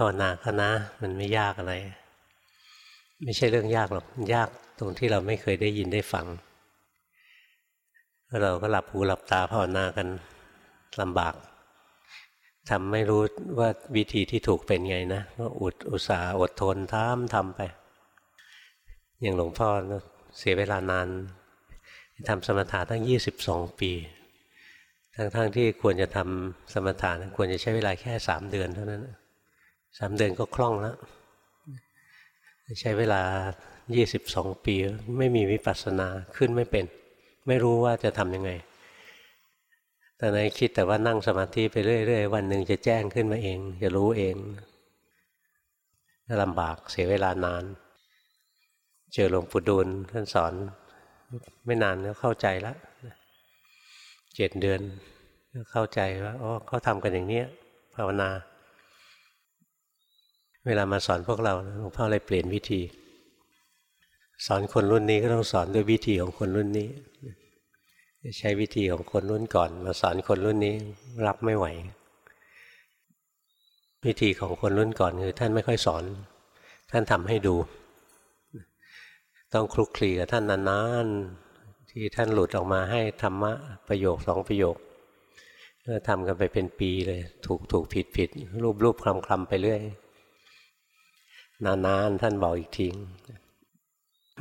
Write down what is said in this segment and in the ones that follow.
ภาวนาก็นะ มันไม่ยากอะไร ไม่ใช่เรื่องยากหรอกยากตรงที่เราไม่เคยได้ยินได้ฟัง เราก็หลับหูหลับตาภาวนากันลำบากทำไม่รู้ว่าวิธีที่ถูกเป็นไงนะก็อุดอุตสาห์อดทนทำทำไป อย่างหลวงพ่อเสียเวลานานทำสมถะตั้งยี่สิบสองปี ทั้งๆทที่ควรจะทำสมถะควรจะใช้เวลาแค่สามเดือนเท่านั้น สามเดือนก็คล่องแล้ว ใช้เวลายี่สิบสองปี ไม่มีวิปัสสนาขึ้นไม่เป็น ไม่รู้ว่าจะทำยังไงตอนนั้นคิดแต่ว่านั่งสมาธิไปเรื่อย ๆ วันหนึ่งจะแจ้งขึ้นมาเอง จะรู้เองลำบากเสียเวลานาน เจอหลวงปู่ดูลท่านสอน ไม่นานก็เข้าใจแล้วเจ็ดเดือนก็เข้าใจว่าอ๋อเขาทำกันอย่างนี้ภาวนา เวลามาสอนพวกเราหลวงพ่อเลยเปลี่ยนวิธี สอนคนรุ่นนี้ก็ต้องสอนด้วยวิธีของคนรุ่นนี้ ใช้วิธีของคนรุ่นก่อน มาสอนคนรุ่นนี้รับไม่ไหว วิธีของคนรุ่นก่อนคือท่านไม่ค่อยสอน ท่านทำให้ดู ต้องคลุกคลีกับท่านนานๆ ที่ท่านหลุดออกมาให้ธรรมะประโยคสองประโยคก็ทำกันไปเป็นปีเลย ถูกถูกผิดผิดรูปรูปคลำคลำไปเรื่อย นานๆท่านบอกอีกที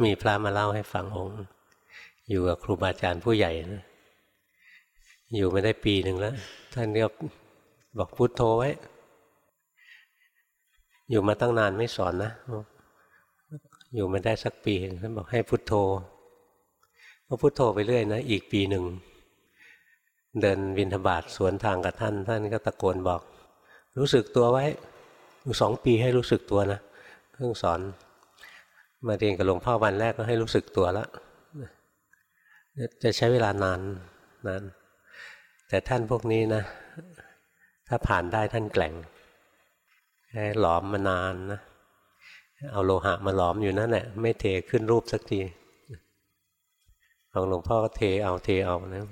มีพระมาเล่าให้ฟังองค์ อยู่กับครูบาอาจารย์ผู้ใหญ่นะอยู่ไม่ได้ปีหนึ่งแล้ว ท่านก็บอกพุโทโธไว้ อยู่มาตั้งนานไม่สอนนะอยู่ไม่ได้สักปีท่านบอกให้พุโทโธก็พุโทโธไปเรื่อยนะอีกปีหนึ่งเดินวินทบาทสวนทางกับท่าน ท่านก็ตะโกนบอก รู้สึกตัวไว้สองปีให้รู้สึกตัวนะ เพิ่งสอน มาเรียนกับหลวงพ่อวันแรกก็ให้รู้สึกตัวแล้วจะใช้เวลานานนานแต่ท่านพวกนี้นะ ถ้าผ่านได้ท่านแกล่งให้หลอมมานานนะเอาโลหะมาหลอมอยู่นั่นแหละไม่เทขึ้นรูปสักทีของหลวงพ่อก็เทเอาเทเอานะ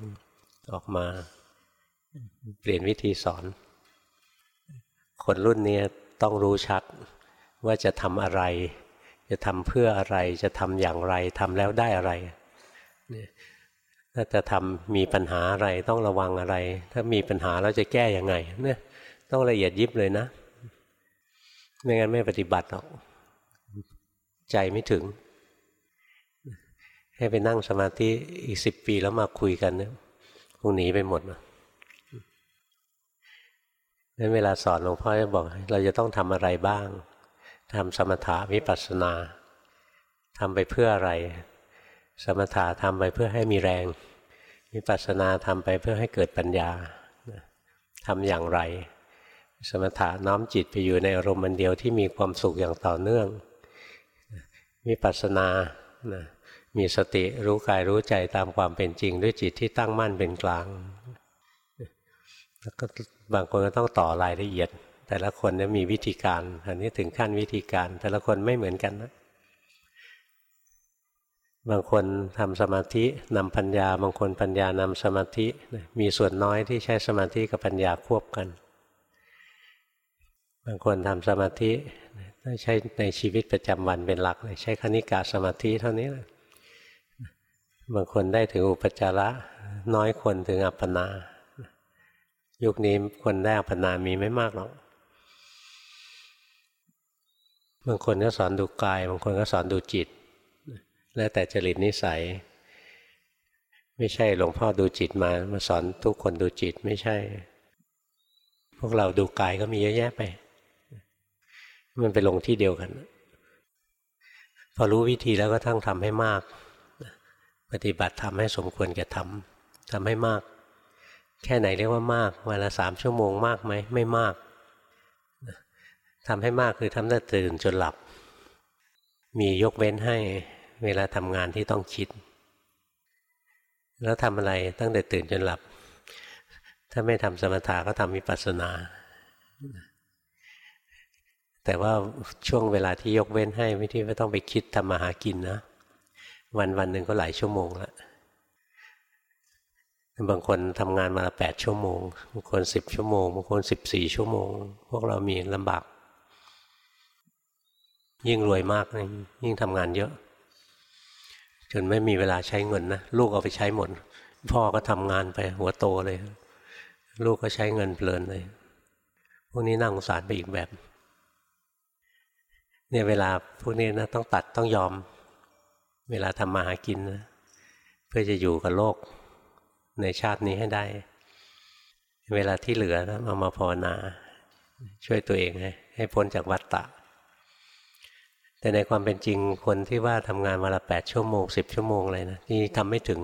ออกมา เปลี่ยนวิธีสอน คนรุ่นนี้ต้องรู้ชัด ว่าจะทำอะไร จะทำเพื่ออะไรจะทำอย่างไรทำแล้วได้อะไรถ้าจะทำมีปัญหาอะไรต้องระวังอะไร ถ้ามีปัญหาเราจะแก้ยังไงเนี่ยต้องละเอียดยิบเลยนะ ไม่งั้นไม่ปฏิบัติหรอก ใจไม่ถึง ให้ไปนั่งสมาธิอีกสิบปีแล้วมาคุยกันเนี่ยคงหนีไปหมดนะนั้นเวลาสอนหลวงพ่อจะบอก เราจะต้องทำอะไรบ้าง ทำสมถะวิปัสสนาทำไปเพื่ออะไร สมถะทำไปเพื่อให้มีแรงวิปัสสนาทำไปเพื่อให้เกิดปัญญาทำอย่างไร สมถะน้อมจิตไปอยู่ในอารมณ์มันเดียวที่มีความสุขอย่างต่อเนื่องวิปัสสนานะมีสติรู้กายรู้ใจตามความเป็นจริง ด้วยจิตที่ตั้งมั่นเป็นกลาง แล้วก็บางคนก็ต้องต่อรายละเอียด แต่ละคนเนี่ยมีวิธีการ อันนี้ถึงขั้นวิธีการ แต่ละคนไม่เหมือนกันนะ บางคนทำสมาธินำปัญญา บางคนปัญญานำสมาธิ มีส่วนน้อยที่ใช้สมาธิกับปัญญาควบกัน บางคนทำสมาธิใช้ในชีวิตประจำวันเป็นหลักเลยใช้คณิกาสมาธิเท่านี้แหละบางคนได้ถึงอุปจาระน้อยคนถึงอัปปนา ยุคนี้คนได้อัปปนามีไม่มากหรอก บางคนก็สอนดูกาย บางคนก็สอนดูจิต แล้วแต่จริตนิสัย ไม่ใช่หลวงพ่อดูจิตมา มาสอนทุกคนดูจิตไม่ใช่ พวกเราดูกายก็มีเยอะแยะไป มันไปลงที่เดียวกัน พอรู้วิธีแล้วก็ทั้งทำให้มาก ปฏิบัติทำให้สมควรแก่ทำทำให้มาก แค่ไหนเรียกว่ามากวันละสามชั่วโมงมากไหมไม่มาก ทำให้มากคือทำตั้งตื่นจนหลับ มียกเว้นให้เวลาทำงานที่ต้องคิด แล้วทำอะไรตั้งแต่ตื่นจนหลับ ถ้าไม่ทำสมถะก็ทำวิปัสสนา แต่ว่าช่วงเวลาที่ยกเว้นให้ไม่ที่ไม่ต้องไปคิดทำมาหากินนะ วันวันหนึ่งก็หลายชั่วโมงแล้วบางคนทำงานมาละแปดชั่วโมง บางคนสิบชั่วโมง บางคนสิบสี่ชั่วโมง พวกเรามีลำบาก ยิ่งรวยมากยิ่งทำงานเยอะ จนไม่มีเวลาใช้เงินนะลูกเอาไปใช้หมด พ่อก็ทำงานไปหัวโตเลย ลูกก็ใช้เงินเพลินเลย พวกนี้น่าสงสารไปอีกแบบ เนี่ยเวลาพวกนี้นะต้องตัดต้องยอม เวลาทำมาหากินนะเพื่อจะอยู่กับโลกในชาตินี้ให้ได้ เวลาที่เหลือนะเอามาภาวนา ช่วยตัวเองให้ให้พ้นจากวัฏฏะ แต่ในความเป็นจริงคนที่ว่าทำงานมาละแปดชั่วโมงสิบชั่วโมงอะไรนะนี่ทำไม่ถึง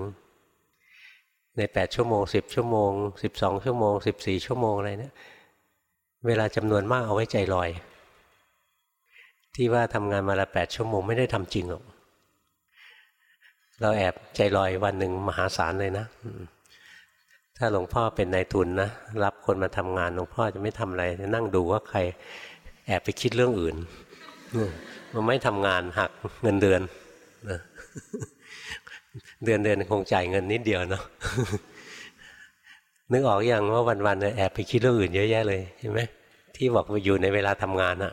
ในแปดชั่วโมงสิบชั่วโมงสิบสองชั่วโมงสิบสี่ชั่วโมงอะไรเนะี่ยเวลาจำนวนมากเอาไว้ใจลอย ที่ว่าทำงานมาละแปดชั่วโมงไม่ได้ทำจริงหรอกเราแอบใจลอยวันหนึ่งมหาศาลเลยนะถ้าหลวงพ่อเป็นนายทุนนะรับคนมาทำงานหลวงพ่อจะไม่ทำอะไรจะนั่งดูว่าใคร แอบไปคิดเรื่องอื่น มันไม่ทำงานหักเงินเดือนเดือนเดือนคงจ่ายเงินนิดเดียวเนาะนึกออกอย่างว่าวันๆแอบไปคิดเรื่องอื่นเยอะแยะเลยเห็นไหมที่บอกว่าอยู่ในเวลาทำงานอะ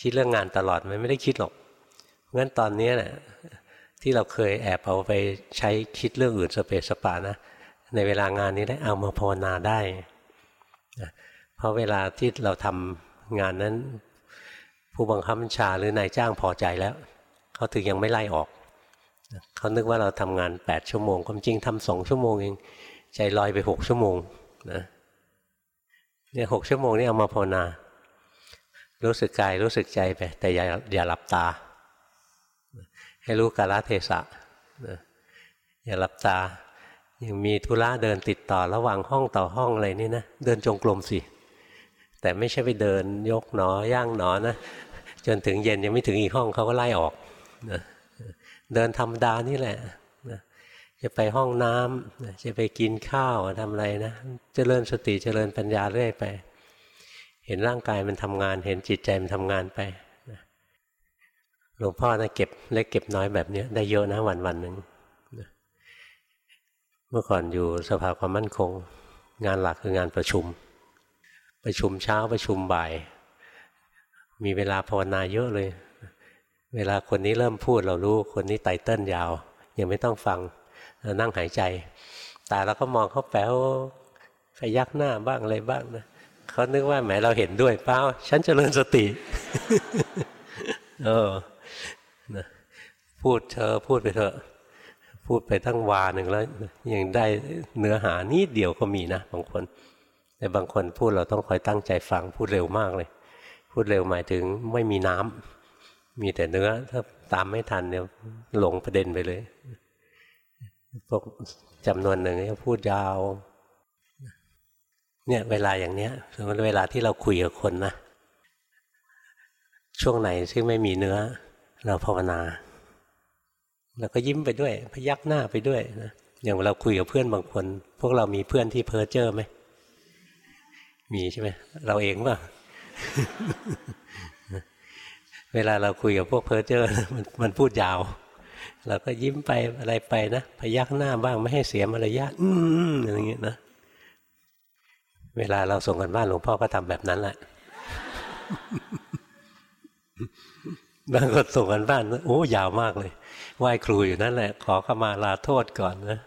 คิดเรื่องงานตลอดมันไม่ได้คิดหรอกงั้นตอนนี้แหละที่เราเคยแอบเอาไปใช้คิดเรื่องอื่นสเปสปานะในเวลางานนี้ได้เอามาภาวนาได้เพราะเวลาที่เราทำงานนั้น ผู้บังคับบัญชาหรือนายจ้างพอใจแล้วเขาถึงยังไม่ไล่ออกเขานึกว่าเราทำงานแปดชั่วโมงความจริงทำสองชั่วโมงเองใจลอยไปหกชั่วโมงนะเนี่ยหกชั่วโมงนี่เอามาภาวนา รู้สึกกายรู้สึกใจไป แต่อย่าอย่าหลับตา ให้รู้กาลเทศะนะอย่าหลับตายังมีธุระเดินติดต่อระหว่างห้องต่อห้องอะไรนี่นะ เดินจงกรมสิ แต่ไม่ใช่ไปเดินยกหนอย่างหนอนะจนถึงเย็นยังไม่ถึงอีกห้องเขาก็ไล่ออกนะเดินธรรมดานี่แหละนะจะไปห้องน้ำนะจะไปกินข้าวทำอะไรนะเจริญสติเจริญปัญญาเรื่อยไป เห็นร่างกายมันทำงาน เห็นจิตใจมันทำงานไปหลวงพ่อนะเก็บเล็กเก็บน้อยแบบนี้ได้เยอะนะวันวันหนึ่งเมื่อก่อนอยู่สภาความมั่นคง งานหลักคืองานประชุม ประชุมเช้าประชุมบ่าย มีเวลาภาวนาเยอะเลย เวลาคนนี้เริ่มพูดเรารู้คนนี้ไตเติ้ลยาว ยังไม่ต้องฟังนั่งหายใจ ตาเราก็มองเขาแป๋วพยักหน้าบ้างอะไรบ้างนะเขานึกว่าแหมเราเห็นด้วยเปล่าฉันจเจริญสติเออนะพูดเธอพูดไปเถอะ พูดไปทั้งวาหนึ่งแล้วยังได้เนื้อหานิดเดียวก็มีนะบางคน แต่บางคนพูดเราต้องคอยตั้งใจฟังพูดเร็วมากเลย พูดเร็วหมายถึงไม่มีน้ำมีแต่เนื้อถ้าตามไม่ทันเนี่ยหลงประเด็นไปเลยพวกจำนวนหนึ่งพูดยาว เนี่ยเวลาอย่างเนี้ยสมมติเวลาที่เราคุยกับคนนะช่วงไหนซึ่งไม่มีเนื้อ เราภาวนา แล้วก็ยิ้มไปด้วย พยักหน้าไปด้วยนะอย่างเราคุยกับเพื่อนบางคน พวกเรามีเพื่อนที่เพ้อเจ้อไหม มีใช่ไหมเราเองป่ะเวลาเราคุยกับพวกเพ้อเจ้อมันมันพูดยาว เราก็ยิ้มไปอะไรไปนะพยักหน้าบ้างไม่ให้เสียมารยาทอืมอย่างเงี้ยนะ เวลาเราส่งกันบ้านหลวงพ่อก็ทำแบบนั้นแหละบางคนส่งกันบ้านโอ้ยาวมากเลยไหว้ครูอยู่นั่นแหละ ขอขมาลาโทษก่อนนะ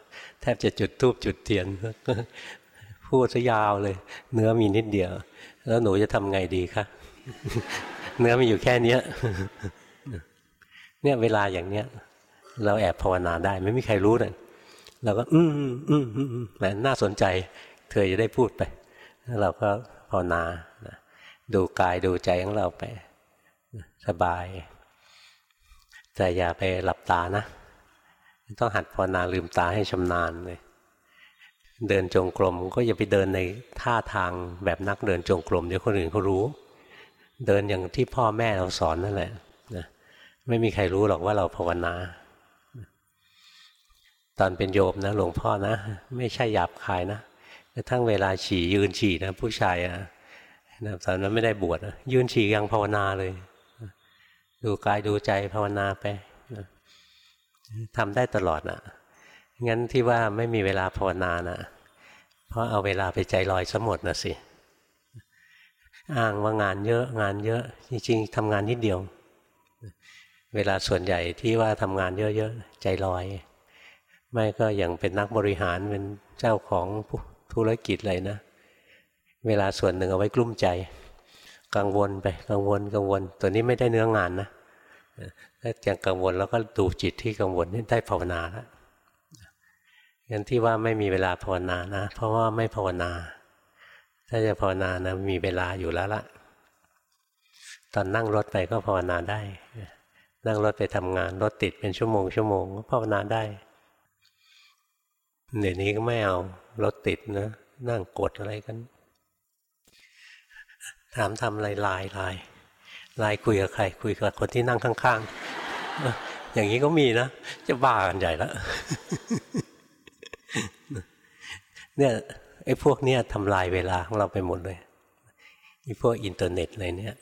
แทบจะจุดทูบจุดเทียน พูดซะยาวเลย เนื้อมีนิดเดียว แล้วหนูจะทำไงดีคะเนื้อมีอยู่แค่เนี้ยเนี่ยเวลาอย่างเนี้ย เราแอบภาวนาได้ ไม่มีใครรู้เลยเราก็ อืมอืมอืมแหมน่าสนใจ เธอจะได้พูดไปแล้วเราก็ภาวนาดูกายดูใจของเราไป สบาย แต่อย่าไปหลับตานะ ต้องหัดภาวนาลืมตาให้ชำนาญเลย เดินจงกรมก็อย่าไปเดินในท่าทางแบบนักเดินจงกรมเดี๋ยวคนอื่นเขารู้ เดินอย่างที่พ่อแม่เราสอนนั่นแหละนะไม่มีใครรู้หรอกว่าเราภาวนา ตอนเป็นโยมนะหลวงพ่อนะ ไม่ใช่หยาบคายนะกระทั่งเวลาฉี่ยืนฉี่นะ ผู้ชายอะนะตอนนั้นไม่ได้บวชยืนฉี่ยังภาวนาเลย ดูกายดูใจภาวนาไปทำได้ตลอดนะ งั้นที่ว่าไม่มีเวลาภาวนานะเพราะเอาเวลาไปใจลอยสมดนะสิ อ้างว่างานเยอะงานเยอะ จริงๆทำงานนิดเดียว เวลาส่วนใหญ่ที่ว่าทำงานเยอะๆใจลอย ไม่ก็อย่างเป็นนักบริหารเป็นเจ้าของธุรกิจอะไรนะ เวลาส่วนหนึ่งเอาไว้กลุ้มใจ กังวลไปกังวลกังวล ตัวนี้ไม่ได้เนื้องานนะถ้ายังกังวลแล้วก็ดูจิตที่กังวลนี่ได้ภาวนาแล้ว งั้นที่ว่าไม่มีเวลาภาวนานะ เพราะว่าไม่ภาวนา ถ้าจะภาวนานะมีเวลาอยู่แล้วละตอนนั่งรถไปก็ภาวนาได้ นั่งรถไปทำงานรถติดเป็นชั่วโมงชั่วโมงก็ภาวนาได้เดี๋ยวนี้ก็ไม่เอารถติดนะนั่งกดอะไรกัน ถามทำอะไรลายลายลายคุยกับใคร คุยกับคนที่นั่งข้าง ๆ อย่างนี้ก็มีนะ จะบ้ากันใหญ่แล้ว เนี่ยไอ้พวกเนี้ยทำลายเวลาของเราไปหมดเลยไอ้พวกอินเทอร์เน็ตอะไรเนี่ย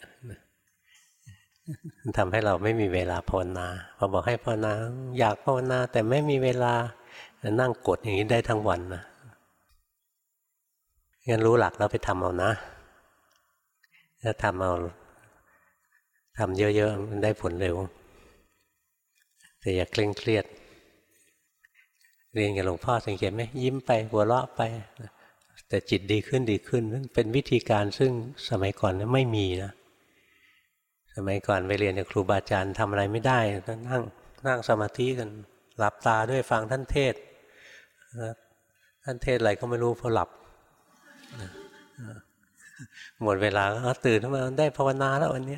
ทำให้เราไม่มีเวลาภาวนาพอบอกให้ภาวนา อยากภาวนา แต่ไม่มีเวลานั่งกดอย่างนี้ได้ทั้งวันนะงั้นรู้หลักแล้วไปทำเอานะถ้าทำเอาทำเยอะๆมันได้ผลเร็ว แต่อย่าเคร่งเครียด เรียนกับหลวงพ่อสังเกตไหมยิ้มไปหัวเราะไป แต่จิตดีขึ้นดีขึ้นเป็นวิธีการซึ่งสมัยก่อนไม่มีนะ สมัยก่อนไปเรียนกับครูบาอาจารย์ทำอะไรไม่ได้นั่งนั่งสมาธิกันหลับตาด้วยฟังท่านเทศท่านเทศอะไรก็ไม่รู้เพราะหลับหมดเวลาก็ตื่นขึ้นมาได้ภาวนาแล้ววันนี้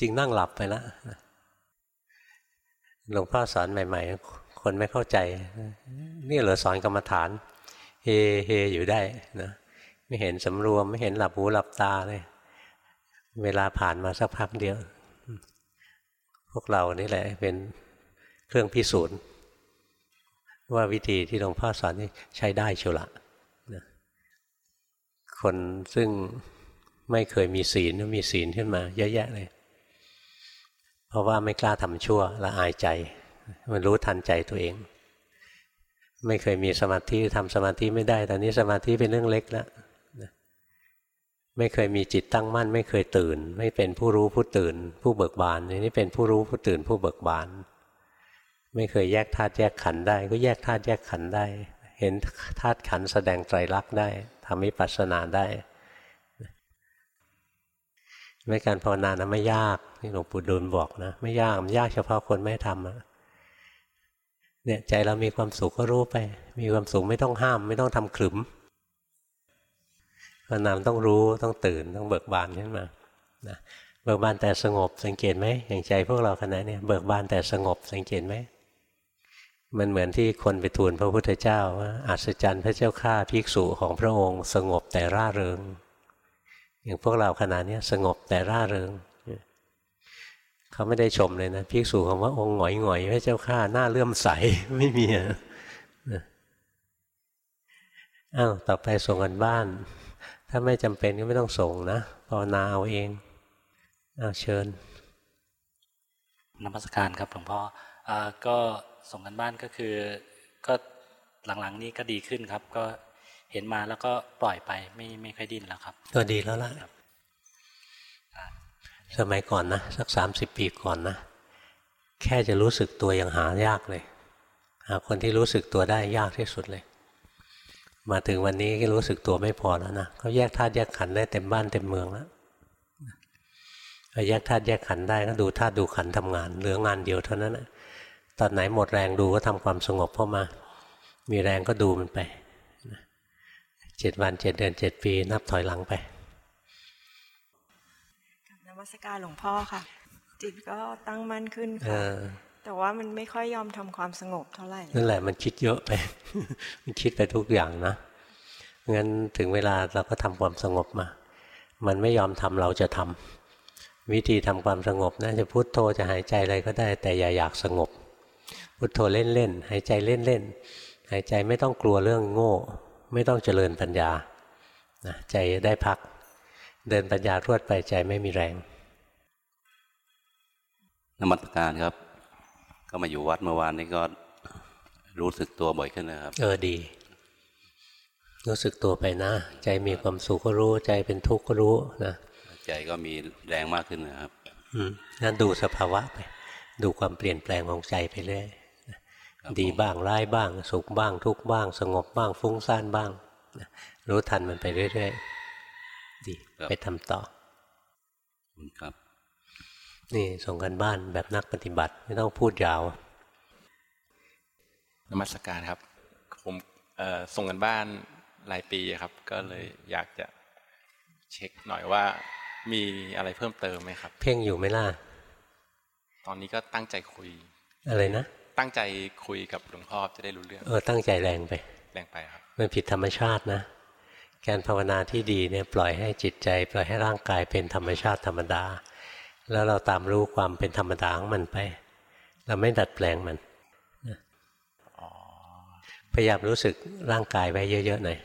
จริงนั่งหลับไปแล้วหลวงพ่อสอนใหม่ ๆ คนไม่เข้าใจ นี่เหรอสอนกรรมฐาน เฮเฮอยู่ได้นะไม่เห็นสำรวมไม่เห็นหลับหูหลับตาเลย เวลาผ่านมาสักพักเดียว พวกเรานี่แหละเป็นเครื่องพิสูจน์ว่าวิธีที่หลวงพ่อสอนนี่ใช้ได้เชียวละคนซึ่งไม่เคยมีศีลมีศีลขึ้นมา เยอะแยะเลย เพราะว่าไม่กล้าทำชั่วละอายใจ มันรู้ทันใจตัวเอง ไม่เคยมีสมาธิทำสมาธิไม่ได้ ตอนนี้สมาธิเป็นเรื่องเล็กแล้วไม่เคยมีจิตตั้งมั่น ไม่เคยตื่น ไม่เป็นผู้รู้ผู้ตื่น ผู้เบิกบานนี่เป็นผู้รู้ผู้ตื่น ผู้เบิกบาน ไม่เคยแยกธาตุแยกขันได้ ก็แยกธาตุแยกขันได้ เห็นธาตุขันแสดงไตรลักษณ์ได้ทำวิปัสสนาได้ไม่การภาวนานะไม่ยากที่หลวงปู่ดูลบอกนะ ไม่ยากมันยากเฉพาะคนไม่ทำอะ เนี่ยใจเรามีความสุขก็รู้ไป มีความสุขไม่ต้องห้าม ไม่ต้องทำขลุ่มภาวนาต้องรู้ต้องตื่นต้องเบิกบานขึ้นมานะเบิกบานแต่สงบสังเกตไหมอย่างใจพวกเราขณะนี้เบิกบานแต่สงบสังเกตไหมมันเหมือนที่คนไปทูลพระพุทธเจ้าว่าอัศจรรย์พระเจ้าข้าภิกษุของพระองค์ สงบแต่ร่าเริง อย่างพวกเราขณะนี้สงบแต่ร่าเริง เขาไม่ได้ชมเลยนะภิกษุของว่าองค์หงอยหงอยพระเจ้าข้าหน้าเลื่อมใสไม่มีอะอ้าวต่อไปส่งกันบ้าน ถ้าไม่จำเป็นก็ไม่ต้องส่งนะภาวนาเอาเองอ้าวเชิญนมัสการครับหลวงพ่ออก็ส่งกันบ้านก็คือ ก็หลังๆนี้ก็ดีขึ้นครับ ก็เห็นมาแล้วก็ปล่อยไปไม่ไม่ค่อยดิ้นแล้วครับ ก็ดีแล้วล่ะ สมัยก่อนนะสักสามสิบปีก่อนนะแค่จะรู้สึกตัวยังหายากเลยหาคนที่รู้สึกตัวได้ยากที่สุดเลย มาถึงวันนี้ก็รู้สึกตัวไม่พอแล้วนะเขาแยกธาตุแยกขันได้เต็มบ้านเต็มเมืองแล้วพอแยกธาตุแยกขันได้ก็ดูธาตุดูขันธ์ทำงาน เหลืองานเดียวเท่านั้นนะตอนไหนหมดแรงดูก็ทำความสงบเข้ามา มีแรงก็ดูมันไปเจ็ดวันเจ็ดเดือนเจ็ดปี นับถอยหลังไป นวัสการหลวงพ่อค่ะ จิตก็ตั้งมั่นขึ้นค่ะแต่ว่ามันไม่ค่อยยอมทำความสงบเท่าไหร่นั่นแหละมันคิดเยอะไป มันคิดไปทุกอย่างนะงั้นถึงเวลาเราก็ทำความสงบมา มันไม่ยอมทำเราจะทำวิธีทำความสงบนะจะพุโทโธจะหายใจอะไรก็ได้ แต่อย่าอยากสงบ พุโทโธเล่นๆหายใจเล่นๆหายใจไม่ต้องกลัวเรื่องโง่ ไม่ต้องเจริญปัญญาใจได้พัก เดินปัญญารวดไปใจไม่มีแรง นมัตการครับ ก็มาอยู่วัดเมื่อวานนี้ก็รู้สึกตัวบ่อยขึ้นนะครับ เออดี รู้สึกตัวไปนะ ใจมีความสุขก็รู้ ใจเป็นทุกข์ก็รู้นะใจก็มีแรงมากขึ้นนะครับออืมงั้นดูสภาวะไป ดูความเปลี่ยนแปลงของใจไปเรื่อยดีบ้างร้ายบ้าง สุขบ้าง ทุกบ้าง สงบบ้าง ฟุ้งซ่านบ้างรู้ทันมันไปเรื่อยๆดี ไปทำต่อครับ นี่ส่งกันบ้านแบบนักปฏิบัติ ไม่ต้องพูดยาวนมัสการครับ ผมส่งกันบ้านหลายปีครับ ก็เลยอยากจะเช็คหน่อยว่า มีอะไรเพิ่มเติมไหมครับ เพ่งอยู่ไหมล่ะ ตอนนี้ก็ตั้งใจคุย อะไรนะ ตั้งใจคุยกับหลวงพ่อจะได้รู้เรื่อง เออ ตั้งใจแรงไป แรงไปครับ มันผิดธรรมชาตินะ การภาวนาที่ดีเนี่ยปล่อยให้จิตใจ ปล่อยให้ร่างกายเป็นธรรมชาติธรรมดา แล้วเราตามรู้ความเป็นธรรมดาของมันไป เราไม่ดัดแปลงมันพยายามรู้สึกร่างกายไว้เยอะๆหน่อย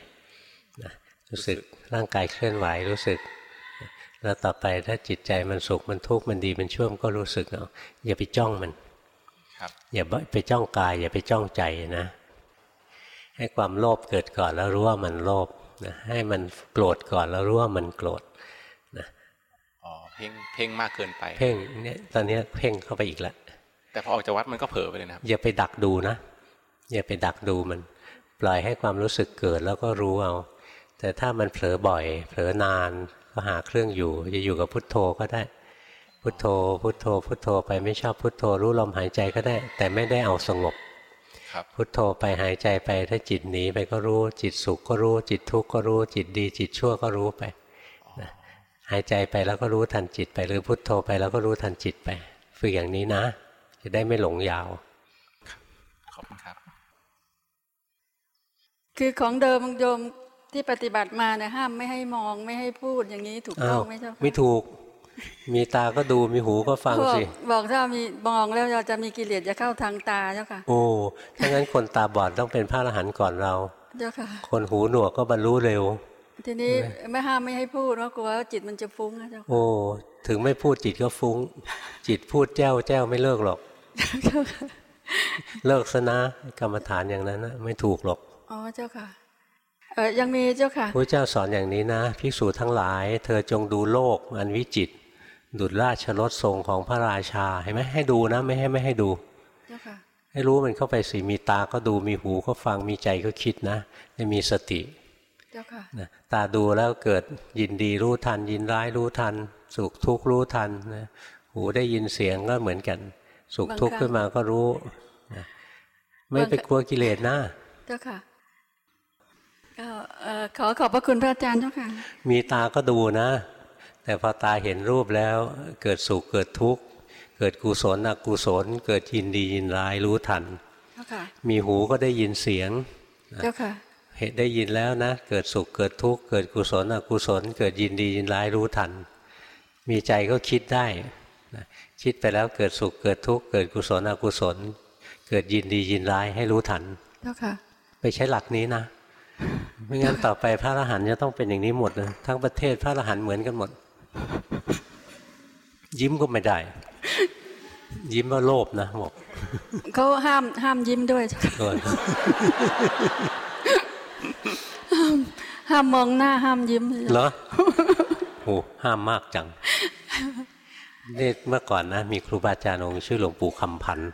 รู้สึกร่างกายเคลื่อนไหวรู้สึก แล้วต่อไปถ้าจิตใจมันสุขมันทุกข์มันดีมันชั่วมันก็รู้สึกเนาะอย่าไปจ้องมันอย่าไปจ้องกาย อย่าไปจ้องใจนะ ให้ความโลภเกิดก่อนแล้วรู้ว่ามันโลภนะให้มันโกรธก่อนแล้วรู้ว่ามันโกรธนะอ๋อเพ่งเพ่งมากเกินไป เพ่งเนี่ยตอนนี้เพ่งเข้าไปอีกแล้วแต่พอออกจากวัดมันก็เผลอไปเลยนะครับอย่าไปดักดูนะอย่าไปดักดูมัน ปล่อยให้ความรู้สึกเกิดแล้วก็รู้เอา แต่ถ้ามันเผลอบ่อย เผลอนานก็หาเครื่องอยู่ จะอยู่กับพุทโธก็ได้ พุทโธ พุทโธ พุทโธไปไม่ชอบพุทโธ รู้ลมหายใจก็ได้ แต่ไม่ได้เอาสงบพุทโธไปหายใจไปถ้าจิตหนีไปก็รู้จิตสุขก็รู้จิตทุกข์ก็รู้จิตดีจิตชั่วก็รู้ไป หายใจไปแล้วก็รู้ทันจิตไปหรือพุทโธไปแล้วก็รู้ทันจิตไป ฝึกอย่างนี้นะ จะได้ไม่หลงยาวขอบคุณครับ คือของเดิมโยมที่ปฏิบัติมาเนี่ยห้ามไม่ให้มองไม่ให้พูดอย่างนี้ถูกต้องไหมเจ้าไม่ถูก มีตาก็ดูมีหูก็ฟังสิ บอกถ้ามีมองแล้วเราจะมีกิเลสจะเข้าทางตาเจ้าค่ะ โอ้ถ้างั้นคนตาบอดต้องเป็นพระอรหันต์ก่อนเรา เจ้าค่ะ คนหูหนวกก็บรรลุเร็ว ทีนี้ไม่ห้ามไม่ให้พูดเพราะกลัวจิตมันจะฟุ้งนะเจ้าโอ้ถึงไม่พูดจิตก็ฟุ้ง จิตพูดแจ้วแจ้วไม่เลิกหรอกเลิกซะนะกรรมฐานอย่างนั้นนะไม่ถูกหรอกอ๋อเจ้าค่ะเออยังมีเจ้าค่ะพระเจ้าสอนอย่างนี้นะภิกษุทั้งหลาย เธอจงดูโลกอันวิจิต ดุจราชรถทรงของพระราชาเห็นไหมให้ดูนะ ไม่ให้ไม่ให้ดูเจ้าค่ะให้รู้มันเข้าไปสิมีตาก็ดูมีหูก็ฟังมีใจก็คิดนะให้มีสติเจ้าค่ะนะ ตาดูแล้วเกิดยินดีรู้ทัน ยินร้ายรู้ทัน สุขทุกข์รู้ทันนะหูได้ยินเสียงก็เหมือนกัน สุขทุกข์ขึ้นมาก็รู้นะไม่ไปกลัวกิเลสนะเจ้าค่ะขอขอบพระคุณพระอาจารย์เจ้าค่ะ มีตาก็ดูนะ แต่พอตาเห็นรูปแล้ว เกิดสุขเกิดทุกข์เกิดกุศลอกุศล เกิดยินดียินร้ายรู้ทัน มีหูก็ได้ยินเสียงเจ้าค่ะ เห็นได้ยินแล้วนะ เกิดสุขเกิดทุกข์เกิดกุศลอกุศล เกิดยินดียินร้ายรู้ทัน มีใจก็คิดได้คิดไปแล้วเกิดสุขเกิดทุกข์เกิดกุศลอกุศล เกิดยินดียินร้ายให้รู้ทันเจ้าค่ะ ไปใช้หลักนี้นะไม่งั้นต่อไปพระอรหันต์จะต้องเป็นอย่างนี้หมดนะทั้งประเทศพระอรหันต์เหมือนกันหมด ยิ้มก็ไม่ได้ ยิ้มว่าโลภนะบอกเขาห้ามห้ามยิ้มด้วย ห้ามมองหน้าห้ามยิ้มเหรอโอ้ห้ามมากจังนี่เมื่อก่อนนะมีครูบาอาจารย์องค์ชื่อหลวงปู่คำพันธ์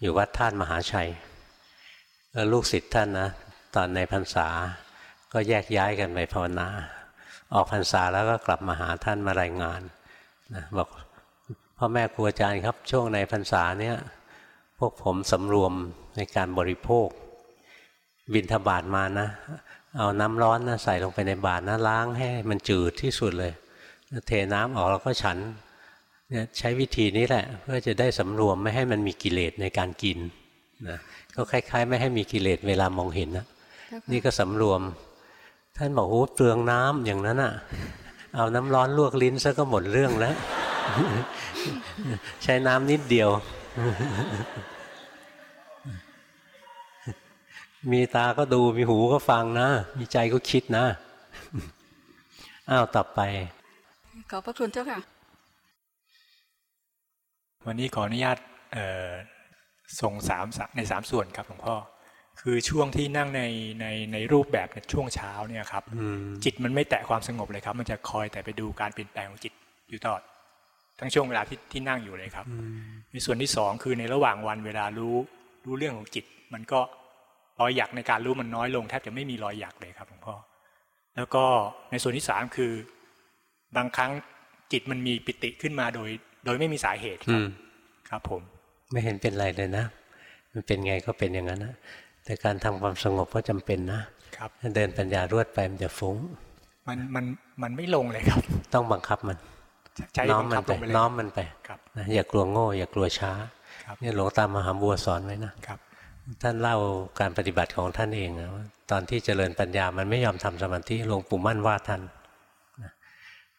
อยู่วัดท่านมหาชัยแล้วลูกศิษย์ท่านนะตอนในพรรษาก็แยกย้ายกันไปภาวนา ออกพรรษาแล้วก็กลับมาหาท่านมารายงานนะบอกพ่อแม่ครูอาจารย์ครับ ช่วงในพรรษาเนี้ยพวกผมสำรวมในการบริโภค บินทบาทมานะ เอาน้ำร้อนนะใส่ลงไปในบาตรนะล้างให้มันจืดที่สุดเลยเทน้ำออกแล้วก็ฉันเนี่ยใช้วิธีนี้แหละ เพื่อจะได้สำรวมไม่ให้มันมีกิเลสในการกินนะก็คล้าย ๆ ไม่ให้มีกิเลสเวลามองเห็นนะนี่ก็สำรวม ท่านบอกโอ้เปลืองน้ำอย่างนั้นอะ เอาน้ำร้อนลวกลิ้นซะก็หมดเรื่องแล้ว ใช้น้ำนิดเดียว มีตาก็ดูมีหูก็ฟังนะ มีใจก็คิดนะ อ้าวต่อไป ขอบพระคุณเจ้าค่ะ วันนี้ขออนุญาตส่งสามในสามส่วนครับหลวงพ่อ คือช่วงที่นั่งในในในรูปแบบในช่วงเช้าเนี่ยครับจิตมันไม่แตะความสงบเลยครับ มันจะคอยแต่ไปดูการเปลี่ยนแปลงของจิตอยู่ตลอดทั้งช่วงเวลาที่ที่นั่งอยู่เลยครับในส่วนที่สองคือในระหว่างวันเวลารู้รู้เรื่องของจิต มันก็ รอยหยักในการรู้มันน้อยลงแทบจะไม่มีรอยหยักเลยครับหลวงพ่อแล้วก็ในส่วนที่สามคือบางครั้งจิตมันมีปิติขึ้นมาโดย โดยไม่มีสาเหตุครับครับ ผม ไม่เห็นเป็นไรเลยนะ มันเป็นไงก็เป็นอย่างนั้นนะแต่การทำความสงบก็จำเป็นนะครับเดินปัญญารวดไปมันจะฟุ้ง มันมันมันไม่ลงเลยครับ ต้องบังคับมันใช้น้อมบังมัคันบไปลงไปเลยน้อมมันไปครับนะอย่ากลัวโง่ อย่ากลัวช้าครับเนี่ยหลวงตามหาบัวสอนไว้นะครับ ท่านเล่าการปฏิบัติของท่านเองนะว่าตอนที่เจริญปัญญามันไม่ยอมทำสมาธิหลวงปู่มั่นว่าท่านนะ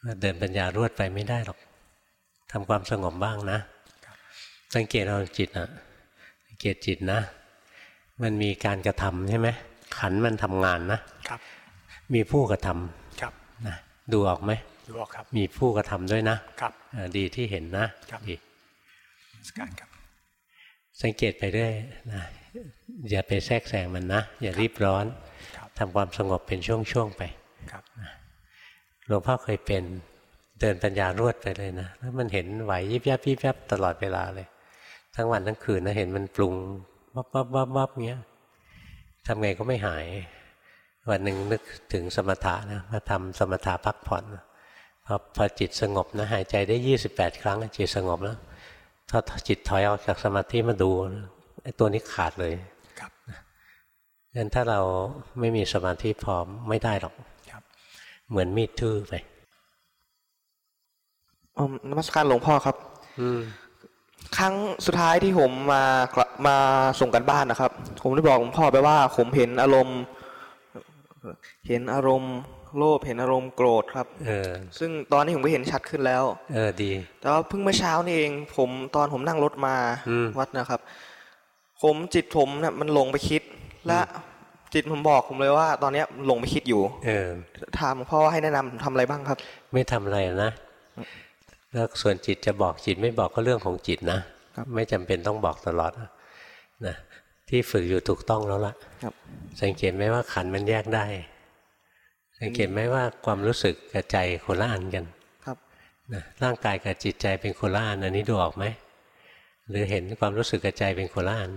ว่าเดินปัญญารวดไปไม่ได้หรอกทำความสงบบ้างนะ สังเกตเอาจิตนะสังเกตจิตนะ มันมีการกระทำใช่ไหมขันมันทำงานนะครับ มีผู้กระทำครับนะดูออกไหมดูออกครับ มีผู้กระทำด้วยนะครับเออดีที่เห็นนะครับดีสการครับ สังเกตไปเรื่อยนะ อย่าไปแทรกแซงมันนะ อย่ารีบร้อนครับทำความสงบเป็นช่วงๆไปครับหลวงพ่อเคยเป็นเดินปัญญารวดไปเลยนะแล้วมันเห็นไหวยิบยับยิบยับตลอดเวลาเลย ทั้งวันทั้งคืนนะเห็นมันปรุงวับวับวับวับเงี้ยทำไงก็ไม่หาย วันหนึ่งนึกถึงสมถะนะมาทำสมถะพักผ่อนพอพอจิตสงบนะหายใจได้ยี่สิบแปดครั้งจิตสงบแล้วถ้าจิตถอยออกจากสมาธิมาดูนะ ไอ้ตัวนี้ขาดเลยครับงั้นถ้าเราไม่มีสมาธิพร้อมไม่ได้หรอกครับ เหมือนมีดทื่อไปอืมนมัสการหลวงพ่อครับ อืมครั้งสุดท้ายที่ผมมากลับมาส่งกันบ้านนะครับ ผมได้บอกหลวงพ่อไปว่า ผมเห็นอารมณ์ เห็นอารมณ์โลภเห็นอารมณ์โกรธครับ เออ ซึ่งตอนนี้ผมก็เห็นชัดขึ้นแล้ว เออดี แต่ว่าเพิ่งเมื่อเช้านี่เอง ผมตอนผมนั่งรถมาอืมวัดนะครับ ผมจิตผมเนี่ยมันหลงไปคิดและจิตผมบอกผมเลยว่า ตอนเนี้ยหลงไปคิดอยู่ เออถามหลวงพ่อว่าให้แนะนำผมทำอะไรบ้างครับ ไม่ทำอะไรนะแล้วส่วนจิตจะบอกจิตไม่บอกก็เรื่องของจิตนะครับไม่จำเป็นต้องบอกตลอดนะที่ฝึกอยู่ถูกต้องแล้วล่ะครับสังเกตไหมว่าขันธ์มันแยกได้ สังเกตไหมว่าความรู้สึกกับใจคนละอันกันครับนะร่างกายกับจิตใจเป็นคนละอันอันนี้ดูออกไหมหรือเห็นความรู้สึกกับใจเป็นคนละอัน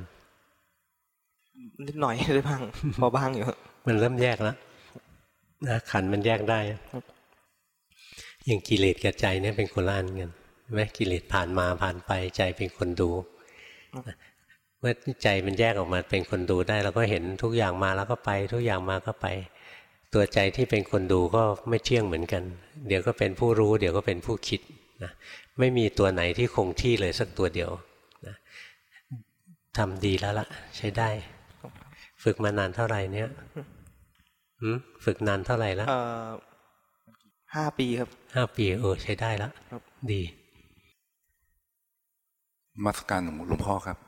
นิดหน่อยได้บ้างพอบ้างอยู่ครับมันเริ่มแยกแล้วนะขันธ์มันแยกได้ครับอย่างกิเลสกับใจเนี่ยเป็นคนละอันกันใช่ไหมกิเลสผ่านมาผ่านไปใจเป็นคนดูเมื่อใจมันแยกออกมาเป็นคนดูได้เราก็เห็นทุกอย่างมาแล้วก็ไป ทุกอย่างมาก็ไป ตัวใจที่เป็นคนดูก็ไม่เที่ยงเหมือนกัน เดี๋ยวก็เป็นผู้รู้ เดี๋ยวก็เป็นผู้คิดนะไม่มีตัวไหนที่คงที่เลยสักตัวเดียวนะทำดีแล้วล่ะ ใช้ได้ ฝึกมานานเท่าไหร่เนี่ยหืมฝึกนานเท่าไหร่แล้วเอ่อห้าปีครับห้าปีเออใช้ได้แล้วครับดีมาสการหลวงพ่อครับ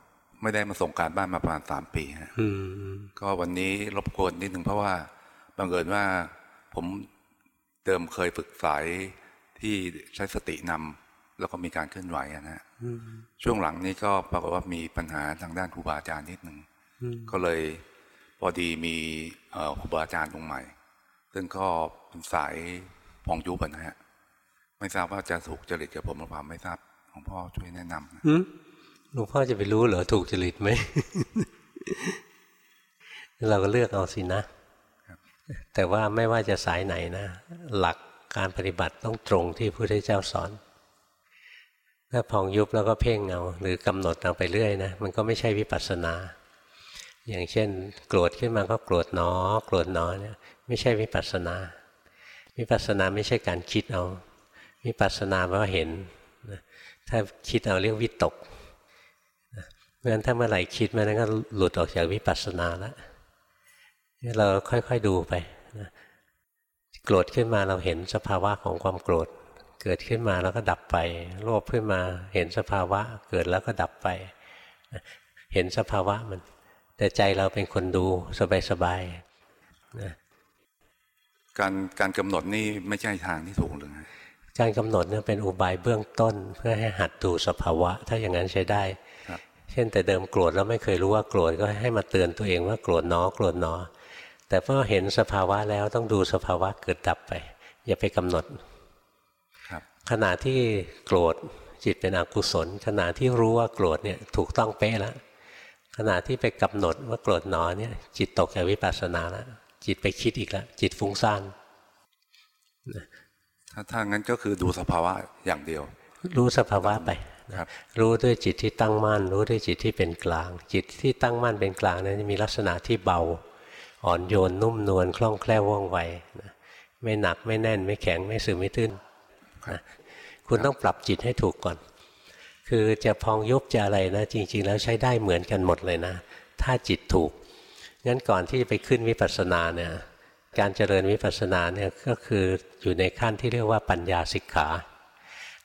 ไม่ได้มาส่งการบ้านมาประมาณสามปีฮะอืมก็วันนี้รบกวนนิดหนึ่งเพราะว่าบังเอิญว่า ผมเดิมเคยฝึกสายที่ใช้สตินำแล้วก็มีการเคลื่อนไหวอะนะฮะช่วงหลังนี้ก็ปรากฏว่ามีปัญหาทางด้านครูบาอาจารย์นิดหนึ่งก็เลย พอดีมีเอ่อครูบาอาจารย์องค์ใหม่ ซึ่งก็เป็นสายพองยุบอะนะฮะ ไม่ทราบว่าจะถูกจริตกับผมหรือเปล่าไม่ทราบหลวงพ่อช่วยแนะนำนะหืมหลวงพ่อจะไปรู้เหรอถูกจริตไหม เราก็เลือกเอาสินะ แต่ว่าไม่ว่าจะสายไหนนะ หลักการปฏิบัติต้องตรงที่พระพุทธเจ้าสอนถ้าพองยุบแล้วก็เพ่งเอาหรือกำหนดเอาไปเรื่อยนะมันก็ไม่ใช่วิปัสสนา อย่างเช่น โกรธขึ้นมาก็โกรธหนอโกรธหนอเนี่ยไม่ใช่วิปัสสนาวิปัสสนาไม่ใช่การคิดเอาวิปัสสนาแปลว่าเห็นถ้าคิดเอาเรียกวิตกเพราะฉะนั้นถ้าเมื่อไหร่คิดมานั้นก็หลุดออกจากวิปัสสนาแล้วเราค่อยๆดูไปนะโกรธขึ้นมาเราเห็นสภาวะของความโกรธ เกิดขึ้นมาแล้วก็ดับไป โลภขึ้นมาเห็นสภาวะ เกิดแล้วก็ดับไปนะเห็นสภาวะมัน แต่ใจเราเป็นคนดูสบายๆนะการการกำหนดนี่ไม่ใช่ทางที่ถูกเลยนะการกำหนดเนี่ยเป็นอุบายเบื้องต้น เพื่อให้หัดดูสภาวะ ถ้าอย่างนั้นใช้ได้ครับเช่นแต่เดิมโกรธแล้วไม่เคยรู้ว่าโกรธก็ให้มาเตือนตัวเองว่าโกรธหนอโกรธหนอ แต่พอเห็นสภาวะแล้วต้องดูสภาวะเกิดดับไป อย่าไปกำหนดครับขณะที่โกรธจิตเป็นอกุศลขณะที่รู้ว่าโกรธเนี่ยถูกต้องเป๊ะแล้ว ขณะที่ไปกำหนดว่าโกรธหนอเนี่ยจิตตกจากวิปัสสนาแล้วจิตไปคิดอีกแล้วจิตฟุ้งซ่านถ้าถ้างั้นก็คือดูสภาวะอย่างเดียว รู้สภาวะไปครับรู้ด้วยจิตที่ตั้งมั่น รู้ด้วยจิตที่เป็นกลาง จิตที่ตั้งมั่นเป็นกลางนั้นจะมีลักษณะที่เบา อ่อนโยนนุ่มนวลคล่องแคล่วว่องไวไม่หนักไม่แน่นไม่แข็งไม่ซึมไม่ตื้นคุณต้องปรับจิตให้ถูกก่อน คือจะพองยุบจะอะไรนะ จริง ๆ แล้วใช้ได้เหมือนกันหมดเลยนะ ถ้าจิตถูกงั้นก่อนที่จะไปขึ้นวิปัสสนาเนี่ยการเจริญวิปัสสนาเนี่ยก็คืออยู่ในขั้นที่เรียกว่าปัญญาสิกขา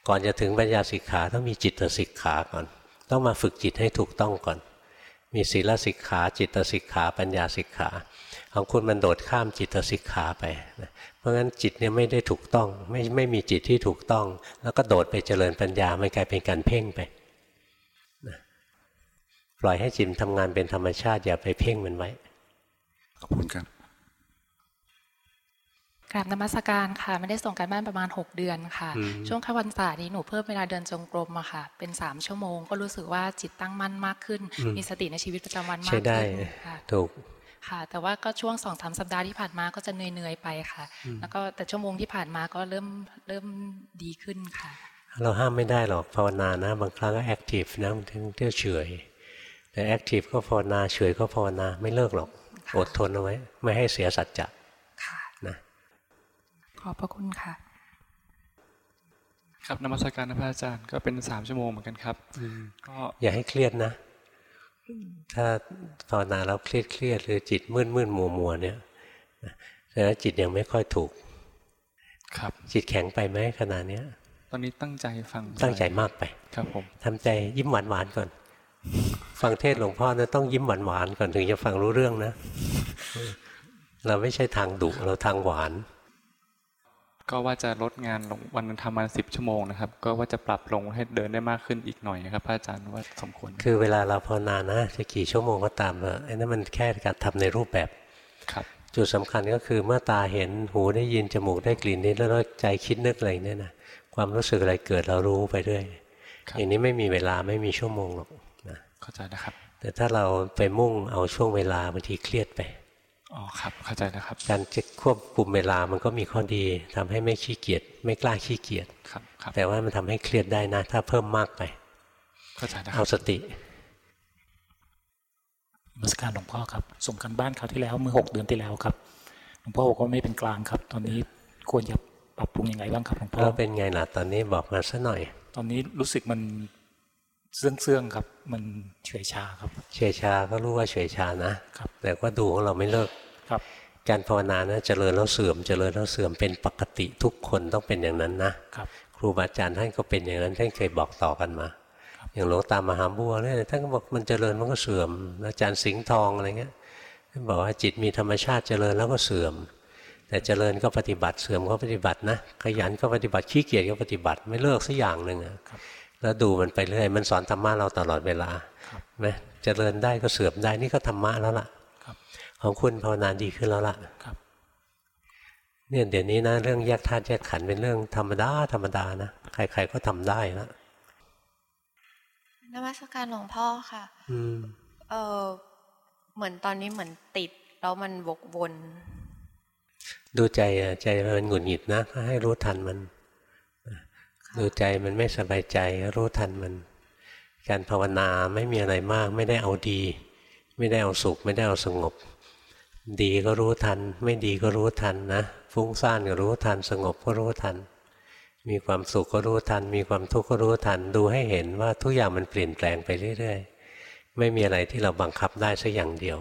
ก่อนจะถึงปัญญาสิกขาต้องมีจิตสิกขาก่อน ต้องมาฝึกจิตให้ถูกต้องก่อน มีศีลสิกขา จิตสิกขา ปัญญาสิกขา ของคุณมันโดดข้ามจิตสิกขาไป ราะงั้นจิตเนี่ยไม่ได้ถูกต้อง ไม่ไม่มีจิตที่ถูกต้อง แล้วก็โดดไปเจริญปัญญาไม่กลายเป็นการเพ่งไปนะปล่อยให้จิตทำงานเป็นธรรมชาติอย่าไปเพ่งมันไว้ขอบคุณครับกราบนมัสการค่ะ ไม่ได้ส่งการบ้านประมาณ 6 เดือนค่ะ ช่วงข้าวันศาสตร์นี้หนูเพิ่มเวลาเดินจงกรมอะค่ะ เป็น 3 ชั่วโมง ก็รู้สึกว่าจิตตั้งมั่นมากขึ้น มีสติในชีวิตประจำวันมากขึ้นค่ะถูก ค่ะ แต่ว่าก็ช่วงสองสามสัปดาห์ที่ผ่านมาก็จะเหนื่อยๆไปค่ะ แล้วก็แต่ชั่วโมงที่ผ่านมาก็เริ่มเริ่มดีขึ้นค่ะ เราห้ามไม่ได้หรอกภาวนานะ บางครั้งก็แอคทีฟนะบางทีเที่ยวเฉยแต่แอคทีฟก็ภาวนาเฉยก็ภาวนาไม่เลิกหรอกอดทนเอาไว้ ไม่ให้เสียสัจจะขอบพระคุณค่ะครับนมัสการนะพระอาจารย์ก็เป็นสามชั่วโมงเหมือนกันครับก็อย่าให้เครียดนะ ถ้าภาวนาแล้วเครียดเครียดหรือจิตมืดมืดมัวมัวเนี่ยแสดงว่าจิตยังไม่ค่อยถูก ครับ จิตแข็งไปไหมขนาดเนี้ย ตอนนี้ตั้งใจฟังตั้งใจมากไป ครับผมทำใจยิ้มหวานหวานก่อน ฟังเทศหลวงพ่อนะต้องยิ้มหวานหวานก่อนถึงจะฟังรู้เรื่องนะ เราไม่ใช่ทางดุเราทางหวาน ก็ว่าจะลดงานลงวันนึงทำมาสิบชั่วโมงนะครับ ก็ว่าจะปรับลงให้เดินได้มากขึ้นอีกหน่อยนะครับพระอาจารย์ว่าสมควร คือเวลาเราภาวนานะจะกี่ชั่วโมงก็ตามอะไอ้นั่นมันแค่การทำในรูปแบบครับจุดสำคัญก็คือเมื่อตาเห็นหูได้ยินจมูกได้กลิ่นนี้แล้วใจคิดนึกอะไรเนี่ยนะความรู้สึกอะไรเกิดเรารู้ไปเรื่อยอย่างนี้ไม่มีเวลาไม่มีชั่วโมงหรอกนะเข้าใจนะครับ แต่ถ้าเราไปมุ่งเอาช่วงเวลาบางทีเครียดไป อ๋อครับเข้าใจนะครับ การจะควบคุมเวลามันก็มีข้อดีทำให้ไม่ขี้เกียจไม่กล้าขี้เกียจครับครับแต่ว่ามันทำให้เครียดได้นะ ถ้าเพิ่มมากไป เข้าใจนะเอาสติมาสการหลวงพ่อครับ ส่งกันบ้านคราวที่แล้วเมื่อหกเดือนที่แล้วครับหลวงพ่อบอกว่าไม่เป็นกลางครับ ตอนนี้ควรจะปรับปรุงยังไงบ้างครับหลวงพ่อแล้วเป็นไงล่ะตอนนี้บอกมาสัหน่อย ตอนนี้รู้สึกมันเสื่องเสื่องครับ มันเฉยชาครับ เฉยชาก็รู้ว่าเฉยชานะครับแต่ว่าดูของเราไม่เลิก ครับ การภาวนานะเจริญแล้วเสื่อมเจริญแล้วเสื่อมเป็นปกติทุกคนต้องเป็นอย่างนั้นนะครับครูบาอาจารย์ท่านก็เป็นอย่างนั้นท่านเคยบอกต่อกันมาอย่างหลวงตามหาบัวเนี่ยท่านก็บอกมันเจริญมันก็เสื่อมอาจารย์สิงห์ทองอะไรเงี้ยท่านบอกว่าจิตมีธรรมชาติเจริญแล้วก็เสื่อม แต่เจริญก็ปฏิบัติเสื่อมก็ปฏิบัตินะขยันก็ปฏิบัติขี้เกียจก็ปฏิบัติไม่เลิกสักอย่างหนึ่งแล้วดูมันไปเรื่อยมันสอนธรรมะเราตลอดเวลาไหมเจริญได้ก็เสื่อมได้นี่ก็ธรรมะแล้วล่ะ ของคุณภาวนาดีขึ้นแล้วล่ะครับเนี่ยเดี๋ยวนี้นะเรื่องแยกธาตุแยกขันธ์เป็นเรื่องธรรมดาธรรมดานะใคร ๆก็ทำได้นะนวัตการหลวงพ่อค่ะ อืมเออเหมือนตอนนี้เหมือนติด แล้วมันวกวน ดูใจอะใจมันหงุดหงิดนะก็ให้รู้ทันมันดูใจมันไม่สบายใจรู้ทันมัน การภาวนาไม่มีอะไรมาก ไม่ได้เอาดี ไม่ได้เอาสุข ไม่ได้เอาสงบ ดีก็รู้ทัน ไม่ดีก็รู้ทันนะฟุ้งซ่านก็รู้ทัน สงบก็รู้ทัน มีความสุขก็รู้ทัน มีความทุกข์ก็รู้ทัน ดูให้เห็นว่าทุกอย่างมันเปลี่ยนแปลงไปเรื่อยๆ ไม่มีอะไรที่เราบังคับได้สักอย่างเดียว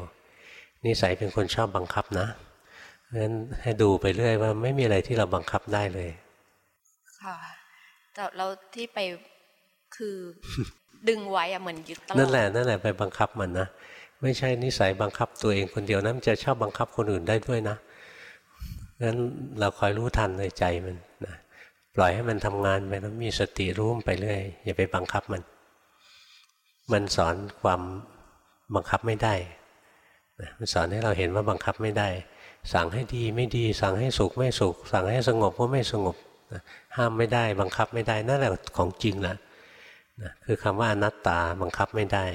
นิสัยเป็นคนชอบบังคับนะเพราะฉะนั้นให้ดูไปเรื่อยว่าไม่มีอะไรที่เราบังคับได้เลย ค่ะแต่เราที่ไปคือดึงไว้อะเหมือนยึดตลอดนั่นแหละนั่นแหละไปบังคับมันนะ ไม่ใช่นิสัยบังคับตัวเองคนเดียวนะมันจะชอบบังคับคนอื่นได้ด้วยนะงั้นเราคอยรู้ทันในใจมันนะปล่อยให้มันทำงานไปแล้วมีสติรู้มไปเรื่อยอย่าไปบังคับมัน มันสอนความบังคับไม่ได้นะมันสอนให้เราเห็นว่าบังคับไม่ได้ สั่งให้ดีไม่ดี สั่งให้สุขไม่สุข สั่งให้สงบก็ไม่สงบห้ามไม่ได้ บังคับไม่ได้นั่นแหละของจริงนะนะคือคำว่าอนัตตาบังคับไม่ได้